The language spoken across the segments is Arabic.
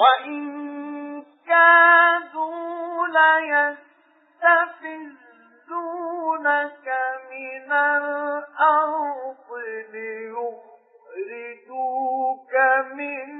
وَإِن كَادُوا لَيَسْتَفِزُّونَكَ مِنَ الْأَرْضِ لِيُخْرِجُوكَ مِنْهَا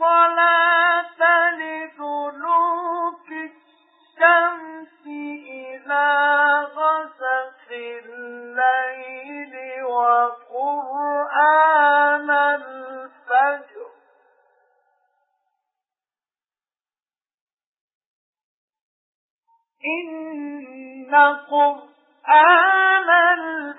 الصلاة لدلوك الشمس الليل وقرآن الفجر. إن قرآن الفجر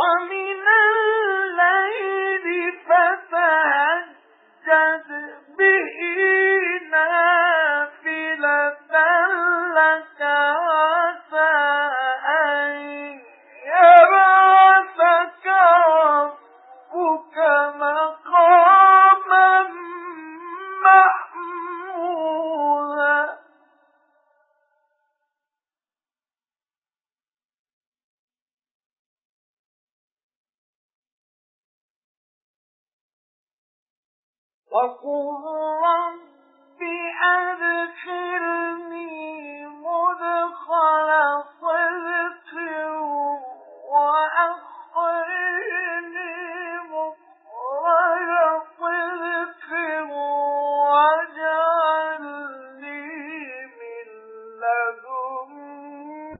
وَمِنَ وَقُل رَّبِّ أَدْخِلْنِي